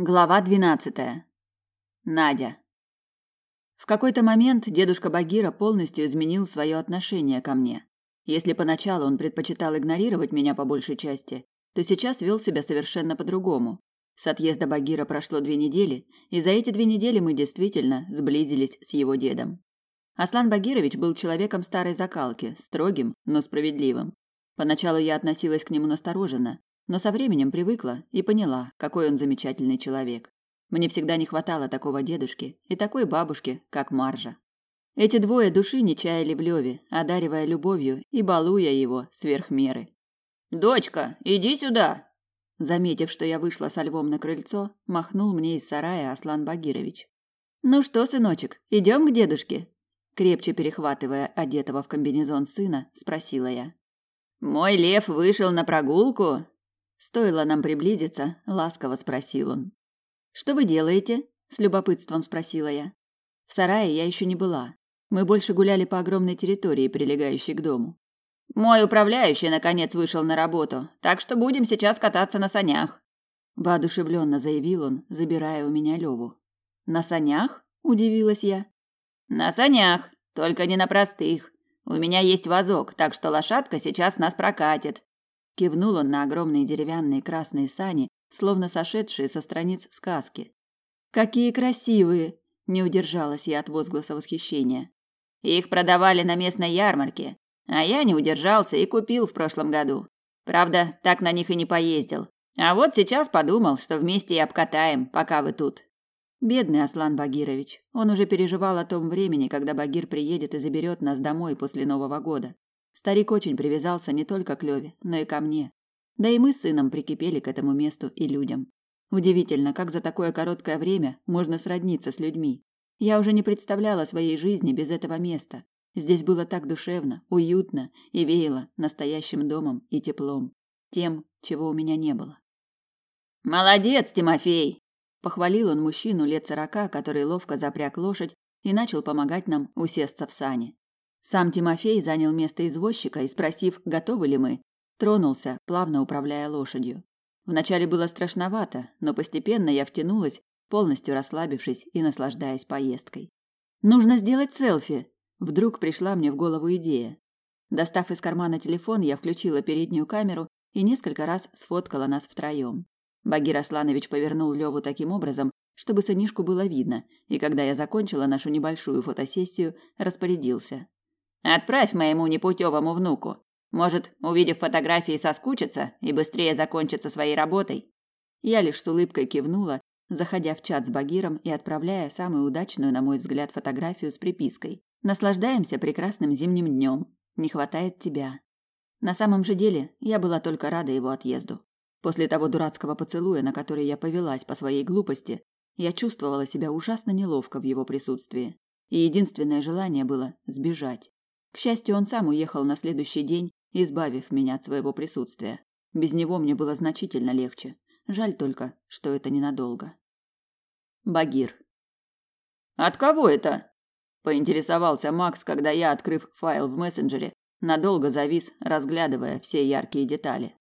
Глава двенадцатая. Надя. В какой-то момент дедушка Багира полностью изменил свое отношение ко мне. Если поначалу он предпочитал игнорировать меня по большей части, то сейчас вел себя совершенно по-другому. С отъезда Багира прошло две недели, и за эти две недели мы действительно сблизились с его дедом. Аслан Багирович был человеком старой закалки, строгим, но справедливым. Поначалу я относилась к нему настороженно, но со временем привыкла и поняла, какой он замечательный человек. Мне всегда не хватало такого дедушки и такой бабушки, как Маржа. Эти двое души не чаяли в Леве, одаривая любовью и балуя его сверх меры. «Дочка, иди сюда!» Заметив, что я вышла со львом на крыльцо, махнул мне из сарая Аслан Багирович. «Ну что, сыночек, идем к дедушке?» Крепче перехватывая одетого в комбинезон сына, спросила я. «Мой лев вышел на прогулку?» Стоило нам приблизиться, ласково спросил он. Что вы делаете? с любопытством спросила я. В сарае я еще не была. Мы больше гуляли по огромной территории, прилегающей к дому. Мой управляющий наконец вышел на работу, так что будем сейчас кататься на санях. Воодушевленно заявил он, забирая у меня Леву. На санях? удивилась я. На санях, только не на простых. У меня есть вазок, так что лошадка сейчас нас прокатит. Кивнул он на огромные деревянные красные сани, словно сошедшие со страниц сказки. Какие красивые, не удержалась я от возгласа восхищения. Их продавали на местной ярмарке, а я не удержался и купил в прошлом году. Правда, так на них и не поездил. А вот сейчас подумал, что вместе и обкатаем, пока вы тут. Бедный Аслан Багирович. Он уже переживал о том времени, когда Багир приедет и заберет нас домой после Нового года. Старик очень привязался не только к Леве, но и ко мне. Да и мы с сыном прикипели к этому месту и людям. Удивительно, как за такое короткое время можно сродниться с людьми. Я уже не представляла своей жизни без этого места. Здесь было так душевно, уютно и веяло настоящим домом и теплом, тем, чего у меня не было. Молодец, Тимофей, похвалил он мужчину лет сорока, который ловко запряг лошадь и начал помогать нам усесться в сани. Сам Тимофей занял место извозчика и, спросив, готовы ли мы, тронулся, плавно управляя лошадью. Вначале было страшновато, но постепенно я втянулась, полностью расслабившись и наслаждаясь поездкой. Нужно сделать селфи. Вдруг пришла мне в голову идея. Достав из кармана телефон, я включила переднюю камеру и несколько раз сфоткала нас втроем. Багир Асланович повернул Леву таким образом, чтобы сынишку было видно, и когда я закончила нашу небольшую фотосессию, распорядился: Отправь моему непутевому внуку. Может, увидев фотографии, соскучится и быстрее закончится своей работой. Я лишь с улыбкой кивнула, заходя в чат с Багиром и отправляя самую удачную, на мой взгляд, фотографию с припиской: "Наслаждаемся прекрасным зимним днем. Не хватает тебя". На самом же деле, я была только рада его отъезду. После того дурацкого поцелуя, на который я повелась по своей глупости, я чувствовала себя ужасно неловко в его присутствии, и единственное желание было сбежать. К счастью, он сам уехал на следующий день, избавив меня от своего присутствия. Без него мне было значительно легче. Жаль только, что это ненадолго. Багир. От кого это? поинтересовался Макс, когда я, открыв файл в мессенджере, надолго завис, разглядывая все яркие детали.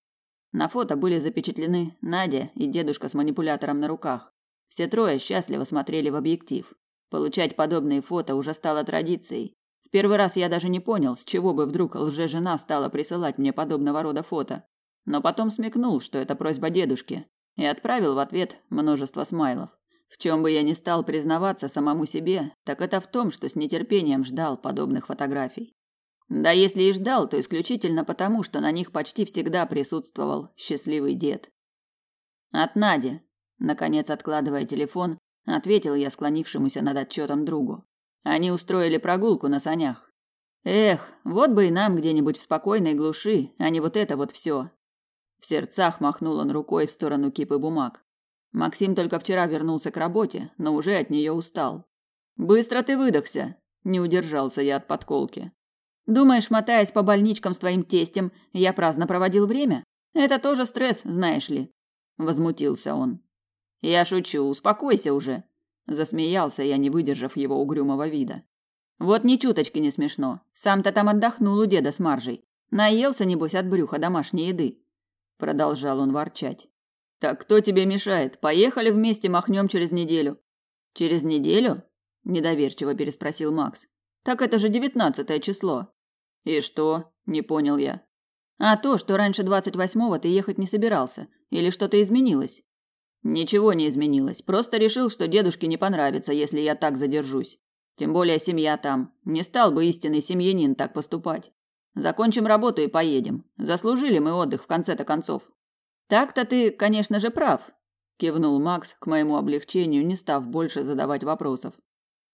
На фото были запечатлены Надя и дедушка с манипулятором на руках. Все трое счастливо смотрели в объектив. Получать подобные фото уже стало традицией, в первый раз я даже не понял, с чего бы вдруг лже-жена стала присылать мне подобного рода фото. Но потом смекнул, что это просьба дедушки, и отправил в ответ множество смайлов. В чем бы я ни стал признаваться самому себе, так это в том, что с нетерпением ждал подобных фотографий. Да если и ждал, то исключительно потому, что на них почти всегда присутствовал счастливый дед. От Нади, наконец откладывая телефон, ответил я склонившемуся над отчетом другу. Они устроили прогулку на санях. Эх, вот бы и нам где-нибудь в спокойной глуши, а не вот это вот все. В сердцах махнул он рукой в сторону кипы бумаг. Максим только вчера вернулся к работе, но уже от нее устал. Быстро ты выдохся, не удержался я от подколки. Думаешь, мотаясь по больничкам с твоим тестем, я праздно проводил время? Это тоже стресс, знаешь ли, возмутился он. Я шучу, успокойся уже. Засмеялся я, не выдержав его угрюмого вида. Вот ни чуточки не смешно. Сам-то там отдохнул у деда с Маржей. Наелся, небось, от брюха домашней еды. Продолжал он ворчать. Так кто тебе мешает? Поехали вместе, махнем через неделю. Через неделю? недоверчиво переспросил Макс. Так это же девятнадцатое число. И что? Не понял я. А то, что раньше двадцать восьмого ты ехать не собирался, или что-то изменилось? Ничего не изменилось. Просто решил, что дедушке не понравится, если я так задержусь. Тем более семья там. Не стал бы истинный семьянин так поступать. Закончим работу и поедем. Заслужили мы отдых в конце-то концов. Так-то ты, конечно же, прав, кивнул Макс к моему облегчению, не став больше задавать вопросов.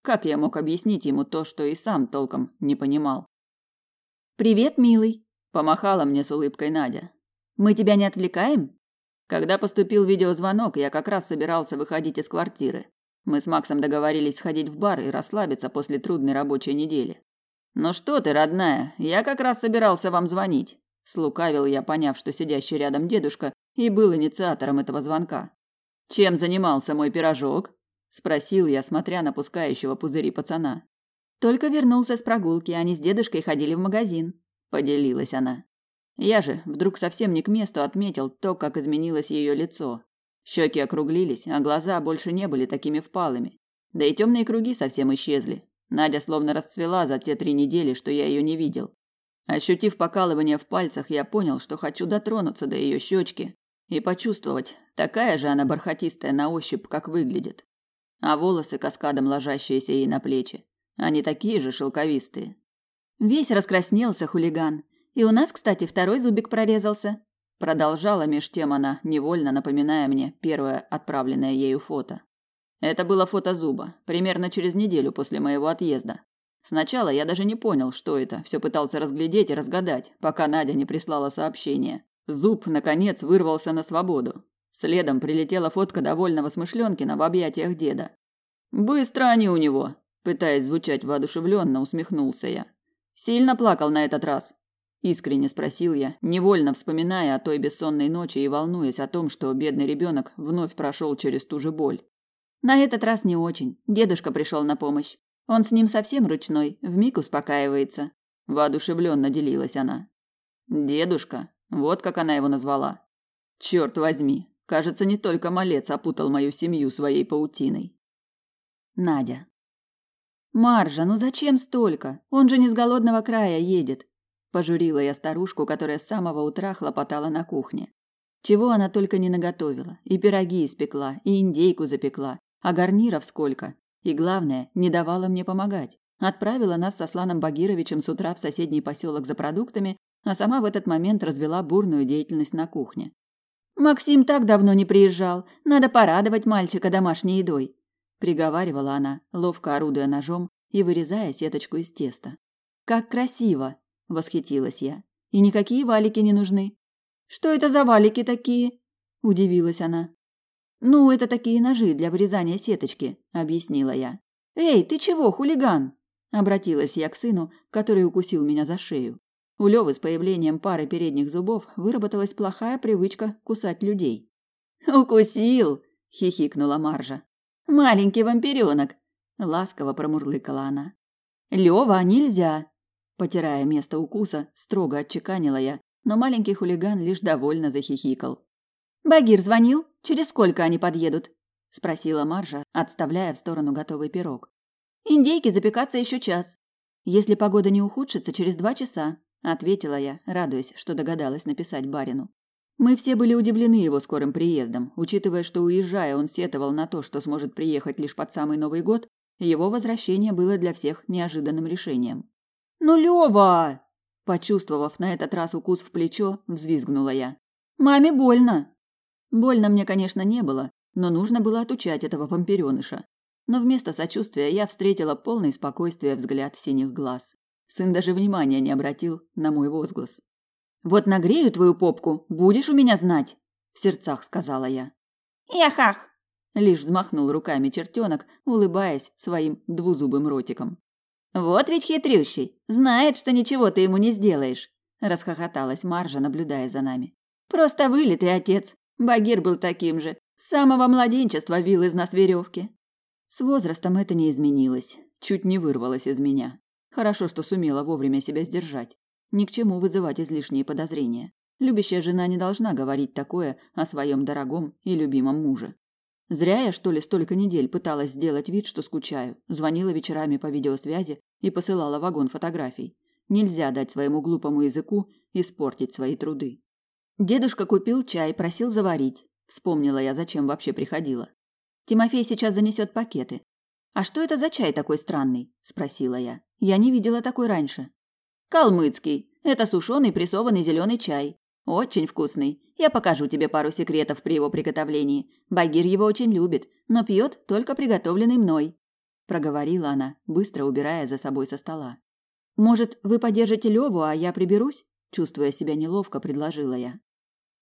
Как я мог объяснить ему то, что и сам толком не понимал? Привет, милый, помахала мне с улыбкой Надя. Мы тебя не отвлекаем? Когда поступил видеозвонок, я как раз собирался выходить из квартиры. Мы с Максом договорились сходить в бар и расслабиться после трудной рабочей недели. «Ну что ты, родная, я как раз собирался вам звонить», – слукавил я, поняв, что сидящий рядом дедушка и был инициатором этого звонка. «Чем занимался мой пирожок?» – спросил я, смотря на пускающего пузыри пацана. «Только вернулся с прогулки, они с дедушкой ходили в магазин», – поделилась она. Я же вдруг совсем не к месту отметил то, как изменилось ее лицо. Щеки округлились, а глаза больше не были такими впалыми. Да и темные круги совсем исчезли. Надя словно расцвела за те три недели, что я ее не видел. Ощутив покалывание в пальцах, я понял, что хочу дотронуться до ее щечки и почувствовать, такая же она бархатистая на ощупь, как выглядит. А волосы каскадом ложащиеся ей на плечи, они такие же шелковистые. Весь раскраснелся хулиган, и у нас, кстати, второй зубик прорезался. Продолжала меж тем она, невольно напоминая мне первое отправленное ею фото. Это было фото зуба, примерно через неделю после моего отъезда. Сначала я даже не понял, что это, все пытался разглядеть и разгадать, пока Надя не прислала сообщение. Зуб, наконец, вырвался на свободу. Следом прилетела фотка довольного Смышленкина в объятиях деда. «Быстро они у него!» Пытаясь звучать воодушевленно, усмехнулся я. «Сильно плакал на этот раз?» Искренне спросил я, невольно вспоминая о той бессонной ночи и волнуясь о том, что бедный ребенок вновь прошел через ту же боль. На этот раз не очень. Дедушка пришел на помощь. Он с ним совсем ручной, вмиг успокаивается. Воодушевленно делилась она. Дедушка, вот как она его назвала. Черт возьми, кажется, не только малец опутал мою семью своей паутиной. Надя. Маржа, ну зачем столько? Он же не с голодного края едет. Пожурила я старушку, которая с самого утра хлопотала на кухне. Чего она только не наготовила. И пироги испекла, и индейку запекла, а гарниров сколько. И главное, не давала мне помогать. Отправила нас со Сланом Багировичем с утра в соседний поселок за продуктами, а сама в этот момент развела бурную деятельность на кухне. «Максим так давно не приезжал. Надо порадовать мальчика домашней едой», – приговаривала она, ловко орудуя ножом и вырезая сеточку из теста. «Как красиво!» Восхитилась я. И никакие валики не нужны. Что это за валики такие? удивилась она. Ну, это такие ножи для вырезания сеточки, объяснила я. Эй, ты чего, хулиган? обратилась я к сыну, который укусил меня за шею. У Лёвы с появлением пары передних зубов выработалась плохая привычка кусать людей. «Укусил!» – хихикнула Маржа. «Маленький вампирёнок!» – ласково промурлыкала она. «Лёва, нельзя!» Потирая место укуса, строго отчеканила я, но маленький хулиган лишь довольно захихикал. «Багир звонил? Через сколько они подъедут?» – спросила Маржа, отставляя в сторону готовый пирог. «Индейки запекаться еще час. Если погода не ухудшится, через два часа», – ответила я, радуясь, что догадалась написать барину. Мы все были удивлены его скорым приездом, учитывая, что уезжая, он сетовал на то, что сможет приехать лишь под самый Новый год, его возвращение было для всех неожиданным решением. «Ну, Лёва!» Почувствовав на этот раз укус в плечо, взвизгнула я. «Маме больно!» Больно мне, конечно, не было, но нужно было отучать этого вампирёныша. Но вместо сочувствия я встретила полный спокойствия взгляд синих глаз. Сын даже внимания не обратил на мой возглас. «Вот нагрею твою попку, будешь у меня знать!» В сердцах сказала я. «Яхах!» Лишь взмахнул руками чертенок, улыбаясь своим двузубым ротиком. Вот ведь хитрющий, знает, что ничего ты ему не сделаешь, расхохоталась Маржа, наблюдая за нами. Просто вылитый отец. Багир был таким же, с самого младенчества вил из нас веревки. С возрастом это не изменилось, чуть не вырвалось из меня. Хорошо, что сумела вовремя себя сдержать. Ни к чему вызывать излишние подозрения. Любящая жена не должна говорить такое о своем дорогом и любимом муже. Зря я, что ли, столько недель пыталась сделать вид, что скучаю, звонила вечерами по видеосвязи и посылала вагон фотографий. Нельзя дать своему глупому языку испортить свои труды. Дедушка купил чай, просил заварить. Вспомнила я, зачем вообще приходила. Тимофей сейчас занесет пакеты. А что это за чай такой странный? спросила я. Я не видела такой раньше. Калмыцкий. Это сушеный прессованный зеленый чай. Очень вкусный. Я покажу тебе пару секретов при его приготовлении. Багир его очень любит, но пьет только приготовленный мной, проговорила она, быстро убирая за собой со стола. Может, вы подержите Леву, а я приберусь? чувствуя себя неловко, предложила я.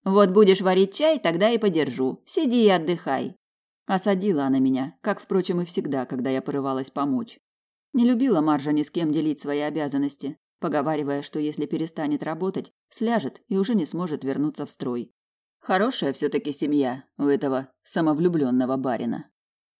Вот будешь варить чай, тогда и подержу. Сиди и отдыхай. Осадила она меня, как впрочем и всегда, когда я порывалась помочь. Не любила Маржа ни с кем делить свои обязанности, поговаривая, что если перестанет работать, сляжет и уже не сможет вернуться в строй. Хорошая все таки семья у этого самовлюбленного барина.